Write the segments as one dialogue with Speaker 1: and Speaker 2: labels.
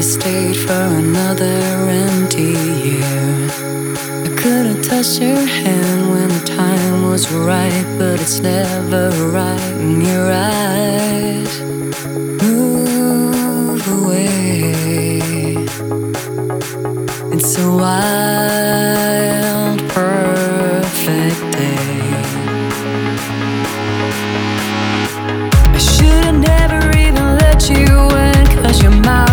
Speaker 1: wait for another empty year. I could have touched your hand when the time was right, but it's never right when your eyes move away. It's a wild, perfect day. I should have never even let you in, cause your mouth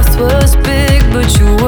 Speaker 1: you.